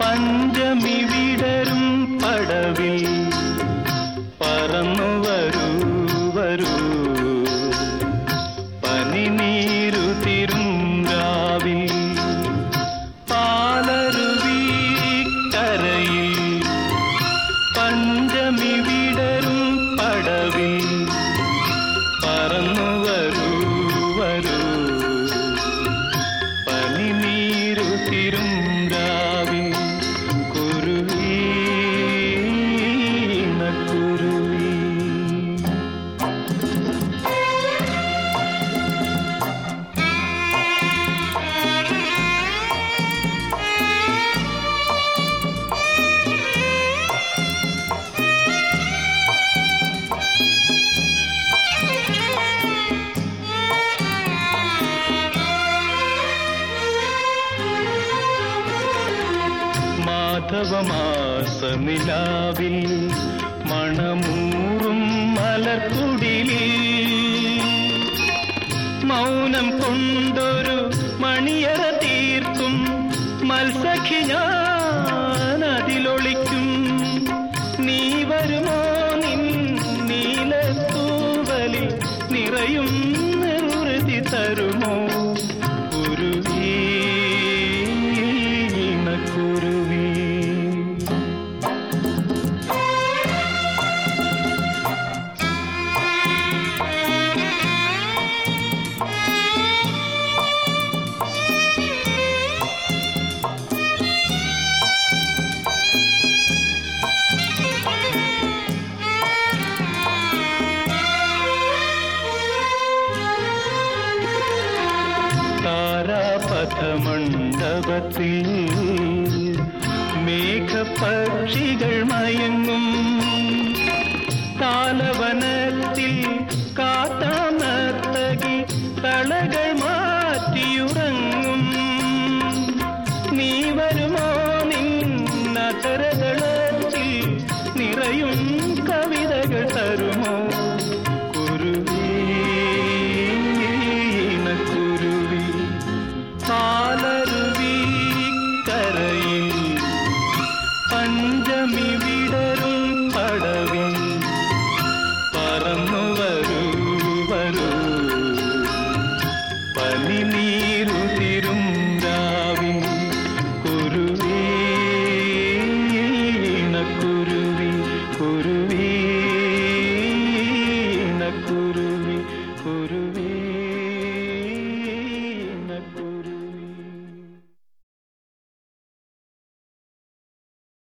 பஞ்சமி விடரும் படவில் உயிரும் മാധവമാസനിലാവിൽ മണമൂറും മലർക്കുടിലിൽ മൗനം കൊണ്ടൊരു മണിയറ തീർക്കും മത്സഖി ഞാൻ അതിലൊളിക്കും നീ വരുമോ നിൻ നീലത്തൂവലിൽ നിറയും നിർവൃതി തരുമോ? താരാപഥമണ്ഡപത്തിൽ മേഘപക്ഷികൾ മയങ്ങും. താലവനത്തിൽ കാത്താമത്തകി തളകൾ മാറ്റിയുറങ്ങും. നീ വരുമോ നിന്നതരതളത്തിൽ നിറയും കവിതകൾ തരുമോ?